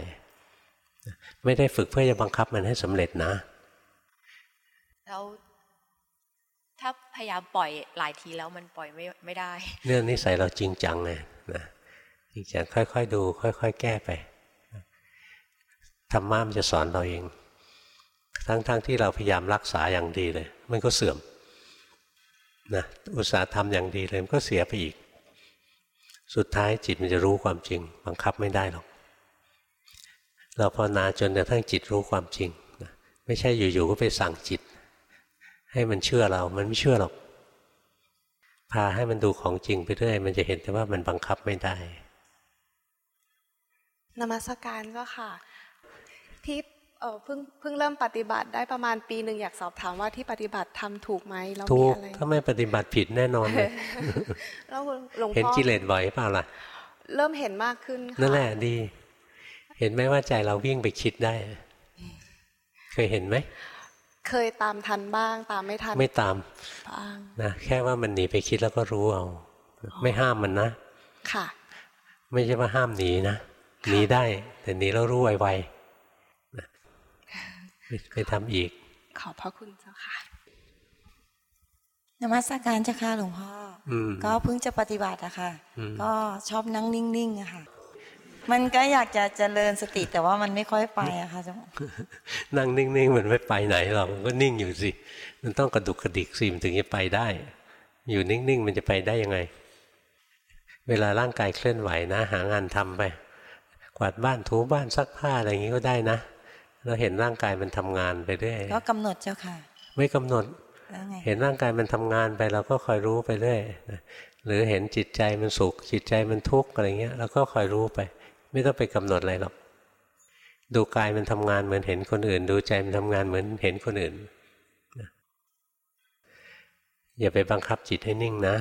ไม่ได้ฝึกเพื่อจะบังคับมันให้สำเร็จนะแล้วถ้าพยายามปล่อยหลายทีแล้วมันปล่อยไม่ไม่ได้ เรื่องนิสัยเราจริงจังไงนะจริงจังค่อย ๆ ดู ค่อย ๆ แก้ไปธรรมะมันจะสอนเราเอง ทั้งๆทที่เราพยายามรักษาอย่างดีเลย มันก็เสื่อมนะอุตสาห์ทำอย่างดีเลยมันก็เสียไปอีก สุดท้ายจิตมันจะรู้ความจริง บังคับไม่ได้หรอก เราภาวนาจนกระทั่งจิตรู้ความจริงนะไม่ใช่อยู่ๆก็ไปสั่งจิต ให้มันเชื่อเรา มันไม่เชื่อหรอกพาให้มันดูของจริงไปเรื่อยมันจะเห็นแต่ว่ามันบังคับไม่ได้นมัสการก็ค่ะ ที่เออเพิ่งเพิ่งเริ่มปฏิบัติได้ประมาณปีหนึ่งอยากสอบถามว่าที่ปฏิบัติทำถูกไหมแล้วถูมีกอะไรถ้าไม่ปฏิบัติผิดแน่นอนเลยแล้วหลวงเห็นพ่อกิเลสบ่อยเปล่าล่ะ เริ่มเห็นมากขึ้นค่ะนั่นแหละดี เห็นไหมว่าใจเราวิ่งไปคิดได้ เคยเห็นไหม เคยตามทันบ้าง ตามไม่ทัน ไม่ตามบ้างนะแค่ว่ามันหนีไปคิดแล้วก็รู้เอา ไม่ห้ามมันนะ ค่ะ ไม่ใช่ว่าห้ามหนีนะ หนีได้ แต่หนีแล้วรู้ไวๆนะไปไปทำอีก ขอบพระคุณเจ้าค่ะนมัสการเจ้าค่ะหลวงพ่ออมก็เพิ่งจะปฏิบัติอะค่ะอืมก็ชอบนั่งนิ่งๆอะค่ะ มันก็อยากจะเจริญสติแต่ว่ามันไม่ค่อยไปอะค่ะเจ้านั่งนิ่งๆมันไม่ไปไหนหรอกมันก็นิ่งอยู่สิ มันต้องกระดุกกระดิกสิมันถึงจะไปได้ อยู่นิ่งๆมันจะไปได้ยังไง เวลาร่างกายเคลื่อนไหวนะ หางานทำไป กวาดบ้านถูบ้านซักผ้าอะไรอย่างนี้ก็ได้นะเราเห็นร่างกายมันทำงานไปเรื่อยก็กำหนดเจ้าค่ะ ไม่กำหนดแล้วไงเห็นร่างกายมันทำงานไปเราก็คอยรู้ไปเรื่อยนะหรือเห็นจิตใจมันสุขจิตใจมันทุกข์อะไรเงี้ยเราก็คอยรู้ไป ไม่ต้องไปกำหนดอะไรหรอกดูกายมันทำงานเหมือนเห็นคนอื่น ดูใจมันทำงานเหมือนเห็นคนอื่นนะอย่าไปบังคับจิตให้นิ่งนะ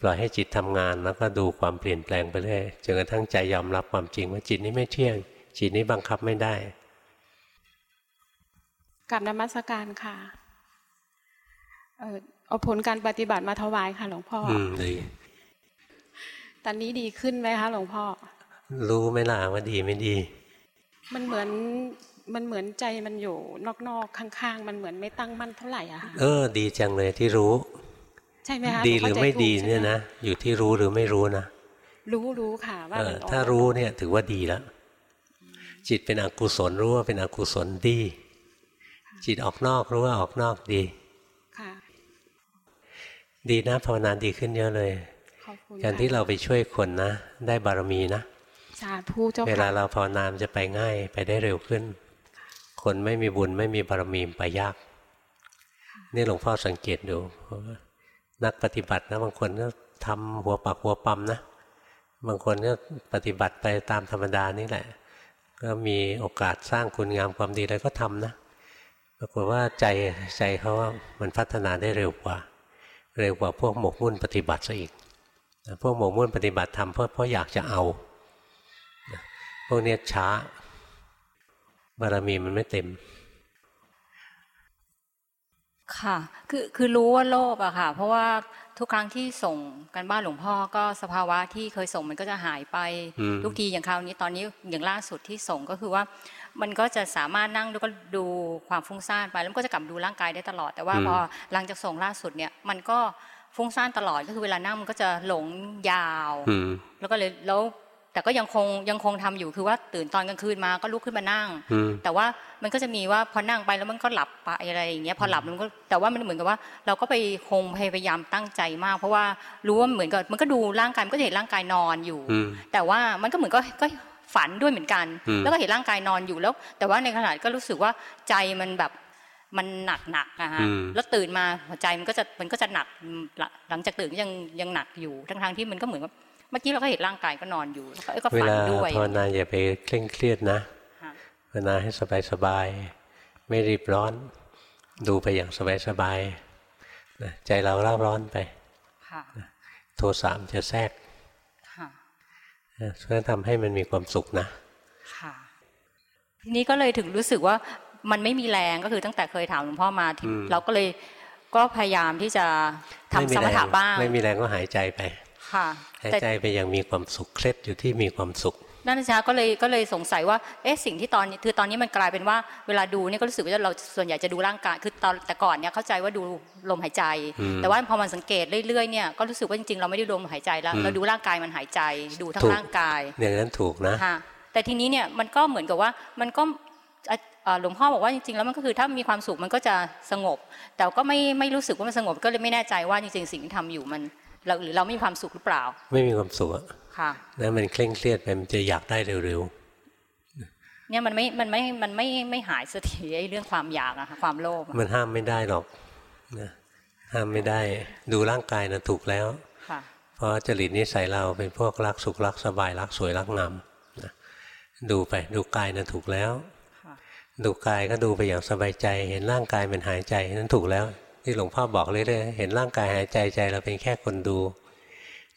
ปล่อยให้จิตทำงานแล้วก็ดูความเปลี่ยนแปลงไปเรื่อยจนกระทั่งใจยอมรับความจริงว่าจิตนี้ไม่เที่ยง จิตนี้บังคับไม่ได้กับนมัสการค่ะเอ่อเอาผลการปฏิบัติมาถวายค่ะ หลวงพ่อออืมดีตอนนี้ดีขึ้นไหมคะ หลวงพ่อ รู้ไหมล่ะว่าดีไม่ดี มันเหมือนมันเหมือนใจมันอยู่นอกๆข้างๆ มันเหมือนไม่ตั้งมั่นเท่าไหร่อะค่ะเออ ดีจังเลยที่รู้ ใช่ไหมคะดีหรือไม่ดีข้าใจถูกเนี่ยใช่หนะอยู่ที่รู้หรือไม่รู้นะรู้รู้ค่ะว่าเอมัอนออกถ้ารู้เนี่ยถือว่าดีแล้วจิตเป็นอกุศลรู้ว่าเป็นอกุศลดี จิตออกนอกรู้ว่าออกนอกดีค่ะดีนะภาวนาดีขึ้นเยอะเลยขอบคุณการที่ค่ะเราไปช่วยคนนะ ได้บารมีนะ สาธุเจ้าเวลาค่ะเราภาวนามันจะไปง่ายไปได้เร็วขึ้น คนไม่มีบุญไม่มีบารมีไปยาก นี่หลวงพ่อสังเกตดูเพราะว่านักปฏิบัตินะบางคนก็ทำหัวปักหัวปั๊มนะ บางคนก็ปฏิบัติไปตามธรรมดานี่แหละ ก็มีโอกาสสร้างคุณงามความดีอะไรก็ทำนะปรากฏว่าใจใจเขาว่ามันพัฒนาได้เร็วกว่า เร็วกว่าพวกหมกมุ่นปฏิบัติซะอีกนะพวกหมกมุ่นปฏิบัติทำเพราะเพราะอยากจะเอานะ พวกเนี้ยช้า บารมีมันไม่เต็ม ค่ะ คือคือรู้ว่าโลภอะค่ะ เพราะว่าทุกครั้งที่ส่งกันบ้านหลวงพ่อก็สภาวะที่เคยส่งมันก็จะหายไปอืมทุกทีอย่างคราวนี้ตอนนี้อย่างล่าสุดที่ส่งก็คือว่า มันก็จะสามารถนั่งแล้วก็ดูความฟุ้งซ่านไปแล้วมันก็จะกลับมาดูร่างกายได้ตลอด แต่ว่าอืมพอหลังจากส่งล่าสุดเนี่ย มันก็ฟุ้งซ่านตลอดก็คือเวลานั่งมันก็จะหลงยาวอืมแล้วก็เลยแล้ว แต่ก็ยังคงยังคงทำอยู่คือว่าตื่นตอนกลางคืนมาก็ลุกขึ้นมานั่งอืมแต่ว่ามันก็จะมีว่าพอนั่งไปแล้วมันก็หลับไปอะไรอย่างเงี้ยพอหลับมันก็แต่ว่ามันเหมือนกับว่า เราก็ไปคงพยายามตั้งใจมาก เพราะว่ารู้ว่าเหมือนกับมันก็ดูร่างกายมันก็จะเห็นร่างกายนอนอยู่อืมแต่ว่ามันก็เหมือนก็ก็ฝันด้วยเหมือนกันอืมแล้วก็เห็นร่างกายนอนอยู่แล้ว แต่ว่าในขณะก็รู้สึกว่าใจมันแบบมันหนักหนักๆอะฮะอืมแล้วตื่นมาหัวใจมันก็จะมันก็จะหนักหลังหลังจากตื่นก็ยังยังหนักอยู่ทั้งทงๆที่มันก็เหมือนว่าเมื่อกี้เราก็เห็นร่างกายก็นอนอยู่แล้วก็เอ้ยก็เวฝันลาด้วยภาวนาอย่าไปเคร่งเครียดนะค่ะภาวนาให้สบายสบายๆไม่รีบร้อน ดูไปอย่างสบายสบายๆนะใจเราเล่าร้อนไปค่ะโทสามนจะแทรกค่ะนะเพื่อทำให้มันมีความสุขนะค่ะทีนี้ก็เลยถึงรู้สึกว่ามันไม่มีแรงก็คือตั้งแต่เคยถามหลวงพ่อมาที่อืมเราก็เลยก็พยายามที่จะทำไม่มีสมแรงถะบ้าง ไม่มีแรงก็หายใจไป คค่ะหายใจไปอย่างมีความสุขเคล็ดอยู่ที่มีความสุขนั่นนะก็เลยก็เลยสงสัยว่าเอ๊ะสิ่งที่ตอนนี้คือตอนนี้มันกลายเป็นว่าเวลาดูเนี่ยก็รู้สึกว่าเราส่วนใหญ่จะดูร่างกายคือตอนแต่ก่อนเนี่ยเข้าใจว่าดูลมหายใจ แต่ว่าพอมันสังเกตเรื่อยๆเนี่ยก็รู้สึกว่าจริงๆเราไม่ได้ดูลมหายใจแล้วเราดูร่างกายมันหายใจดูทั้งร่างกายอย่างนั้นถูกนะค่ะแต่ทีนี้เนี่ยมันก็เหมือนกับว่ามันก็หลวงพ่อบอกว่าจริงๆแล้วมันก็คือถ้ามีความสุขมันก็จะสงบ แต่ก็ไม่ไม่รู้สึกว่ามันสงบก็เลยไม่แน่ใจว่าจริงๆสิ่งที่ทำอยู่มัน เราหรือเราไม่มีความสุขหรือเปล่า ไม่มีความสุขอะค่ะแล้วมันเคร่งเครียดไปมันจะอยากได้เร็วเนี่ยมันไม่มันไม่มันไม่ไม่หายสักทีไอ้เรื่องความอยากอะค่ะความโลภๆมันห้ามไม่ได้หรอกนะห้ามไม่ได้ ดูร่างกายนะถูกแล้วค่ะเพราะจริตนิสัยเราเป็นพวกรักสุขรักสบายรักสวยรักงามนะดูไปดูกายนะถูกแล้วดูกายก็ดูไปอย่างสบายใจ เห็นร่างกายมันหายใจนั้นถูกแล้ว ที่หลวงพ่อบอกเรื่อยๆเห็นร่างกายหายใจใจเราเป็นแค่คนดู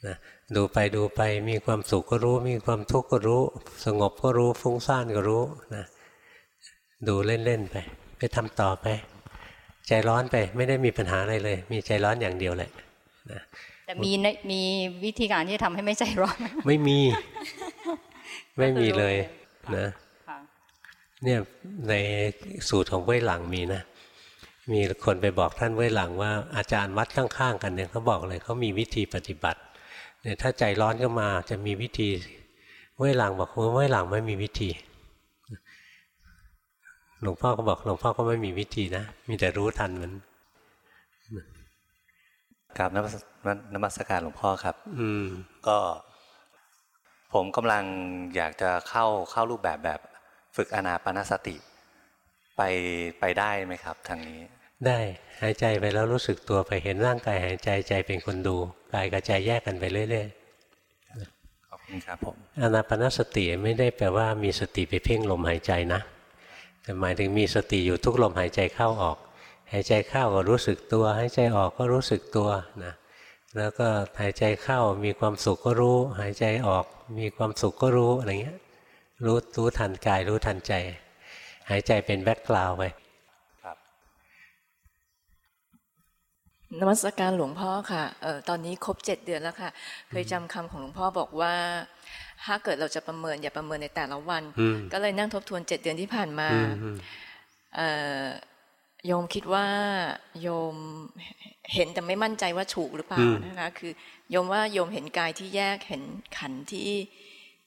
นะดูไปดูไปมีความสุขก็รู้ มีความทุกข์ก็รู้ สงบก็รู้ฟุ้งซ่านก็รู้นะดูเล่นๆไป ไปทำต่อไป ใจร้อนไปไม่ได้มีปัญหาอะไรเลย มีใจร้อนอย่างเดียวแหละนะแต่มีในมีวิธีการที่จะทำให้ไม่ใจร้อนไหมไม่มี ไม่มีเลยนะค่ะเนี่ยในสูตรของเว้ยหลังมีนะ มีคนไปบอกท่านเว้ยหลังว่าอาจารย์วัดข้างๆกันเนี่ยเขาบอกเลยเขามีวิธีปฏิบัติเนี่ยถ้าใจร้อนก็มาจะมีวิธีเว้ยหลังบอกว่าเว้ยหลังไม่มีวิธีหลวงพ่อก็บอกหลวงพ่อก็ไม่มีวิธีนะ มีแต่รู้ทันมันกราบนมัสนมัสการหลวงพ่อครับ อืม ก็ผมกำลังอยากจะเข้าเข้ารูปแบบแบบ ฝึกอนาปานสติ ไปไปได้ไหมครับ ทางนี้ ได้หายใจไปแล้วรู้สึกตัวไปเห็นร่างกายหายใจใจเป็นคนดูกายกับใจแยกกันไปเรื่อยขอบคุณครับผมๆอานาปานสติไม่ได้แปลว่ามีสติไปเพ่งลมหายใจนะ แต่หมายถึงมีสติอยู่ทุกลมหายใจเข้าออก หายใจเข้าก็รู้สึกตัว หายใจออกก็รู้สึกตัวนะแล้วก็หายใจเข้ามีความสุขก็รู้ หายใจออก มีความสุขก็รู้อะไรเงี้ยรู้รู้ทันกายรู้ทันใจ หายใจเป็นแบ็กกราวไป นมัสการหลวงพ่อค่ะเออตอนนี้ครบเจ็ดเดือนแล้วค่ะ เคยจำคำของหลวงพ่อบอกว่า ถ้าเกิดเราจะประเมินอย่าประเมินในแต่ละวันอืมก็เลยนั่งทบทวนเจ็ดเดือนที่ผ่านมาอืมอืมเอ่อโยมคิดว่าโยมเห็นแต่ไม่มั่นใจว่าถูกหรือเปล่านะคะคือโยมว่าโยมเห็นกายที่แยกเห็นขันธ์ที่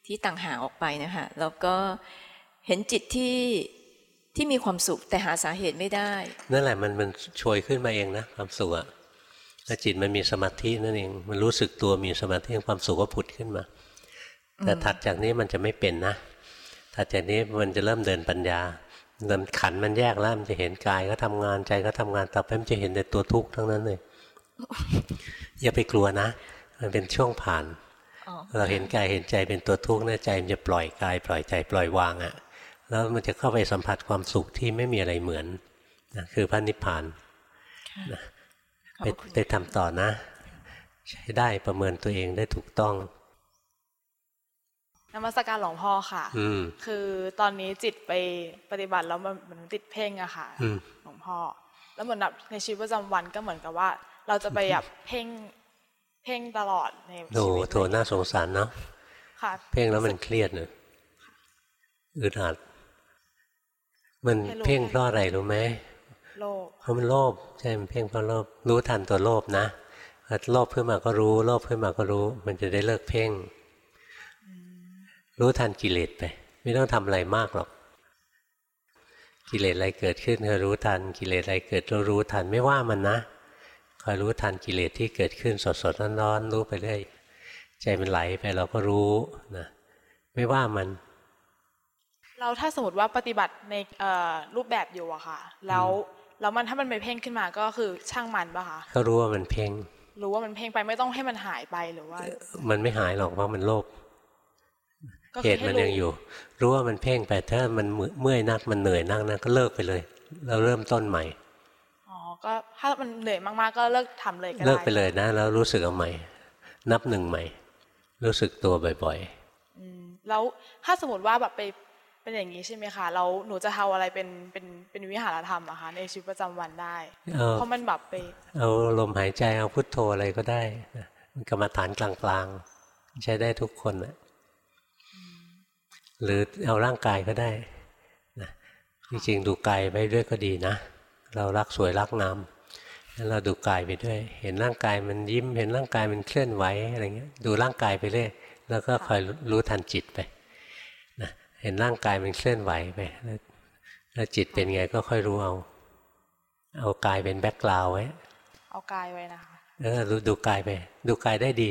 ที่ต่างหากออกไปนะคะแล้วก็เห็นจิตที่ ที่มีความสุขแต่หาสาเหตุไม่ได้ นั่นแหละมันมันโชยขึ้นมาเองนะความสุขอะถ้าจิตมันมีสมาธินั่นเอง มันรู้สึกตัวมีสมาธิความสุขก็ผุดขึ้นมา แต่ถัดจากนี้มันจะไม่เป็นนะถัดจากนี้มันจะเริ่มเดินปัญญาเริ่มขันธ์มันแยกแล้วมันจะเห็นกายก็ทำงานใจก็ทำงานต่อไปมันจะเห็นแต่ตัวทุกข์ทั้งนั้นเลยอย่าไปกลัวนะ มันเป็นช่วงผ่านอ๋อเราเห็นกายเห็นใจเป็นตัวทุกข์นะใจมันจะปล่อยกาย ปล่อยใจปล่อยวางอะ่ะ แล้วมันจะเข้าไปสัมผัสความสุขที่ไม่มีอะไรเหมือนนะคือพระนิพพานนะไปไปทำต่อนะ ใช้ได้ประเมินตัวเองได้ถูกต้องนมัสการหลวงพ่อค่ะอืมคือตอนนี้จิตไปปฏิบัติแล้วมันมันติดเพ่งอะค่ะอืมหลวงพ่อ แล้วเหมือนแบบในชีวิตประจำวันก็เหมือนกับว่า เราจะไปแบบเพ่งเพ่งตลอดในโถชีวิตโถน่าสงสารเนาะ ค่ะ เพ่งแล้วมันเครียดเนอะอึดอัด มันให้รู้เพ่งให้เพราะอะไรรู้ไหมโลภเพราะมันโลภใช่มันเพ่งเพราะโลภรู้ทันตัวโลภนะพอโลภขึ้นมาก็รู้โลภขึ้นมาก็รู้ มันจะได้เลิกเพ่ง รู้ทันกิเลสไป ไม่ต้องทำอะไรมากหรอก กิเลสอะไรเกิดขึ้นก็รู้ทันกิเลสอะไรเกิดก็รู้ทันไม่ว่ามันนะคอยรู้ทันกิเลสที่เกิดขึ้นสดสดๆร้อนๆรู้ไปเรื่อยใจมันไหลไปเราก็รู้นะไม่ว่ามัน เราถ้าสมมติว่าปฏิบัติในเอ่อรูปแบบอยู่อะค่ะ แล้วแล้วมันถ้ามันไปเพ่งขึ้นมาก็คือช่างมันปะคะก็รู้ว่ามันเพ่งรู้ว่ามันเพ่งไปไม่ต้องให้มันหายไปหรือว่า มันไม่หายหรอกเพราะมันโลภก็คือเหตุมันให้รู้ยังอยู่ รู้ว่ามันเพ่งไปถ้ามันเมื่อยนักมันเหนื่อยนักนะก็เลิกไปเลยแล้วเริ่มต้นใหม่อ๋อก็ถ้ามันเหนื่อยมากๆก็เลิกทำเลยก็ได้เลิกไปเลยนะ แล้วรู้สึกเอาใหม่ นับหนึ่งใหม่ รู้สึกตัวบ่อยอืมแล้วถ้าสมมติว่าแบบไป เป็นอย่างนี้ใช่ไหมคะแล้วหนูจะทำอะไรเป็นเป็นเป็นวิหารธรรมอะคะในชีวิตประจำวันได้เอาเพราะมันแบบไปๆเอาลมหายใจเอาพุทโธอะไรก็ได้นะมันกรรมฐานกลางๆ ใช้ได้ทุกคนนะหรือเอาร่างกายก็ได้นะจริงๆดูกายไปด้วยก็ดีนะ เรารักสวยรักงามแล้วเราดูกายไปด้วย เห็นร่างกายมันยิ้ม เห็นร่างกายมันเคลื่อนไหวอะไรเงี้ยดูร่างกายไปเรื่อยแล้วก็คอยรู้ทันจิตไปนะ เห็นร่างกายมันเคลื่อนไหวไปแล้วจิตเป็นไงก็ค่อยรู้เอา เอากายเป็นแบ็กกราวไว้ เอากายไว้นะคะเออรู้ดูกายไป ดูกายได้ดี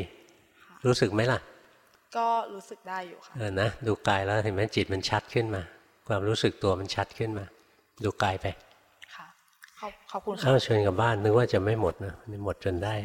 รู้สึกไหมล่ะ ก็รู้สึกได้อยู่ค่ะเออนะดูกายแล้วเห็นไหมจิตมันชัดขึ้นมา ความรู้สึกตัวมันชัดขึ้นมา ดูกายไปขอบขอบคุณค่ะอ้าวชวนกลับบ้านนึกว่าจะไม่หมดนะหมดจนได้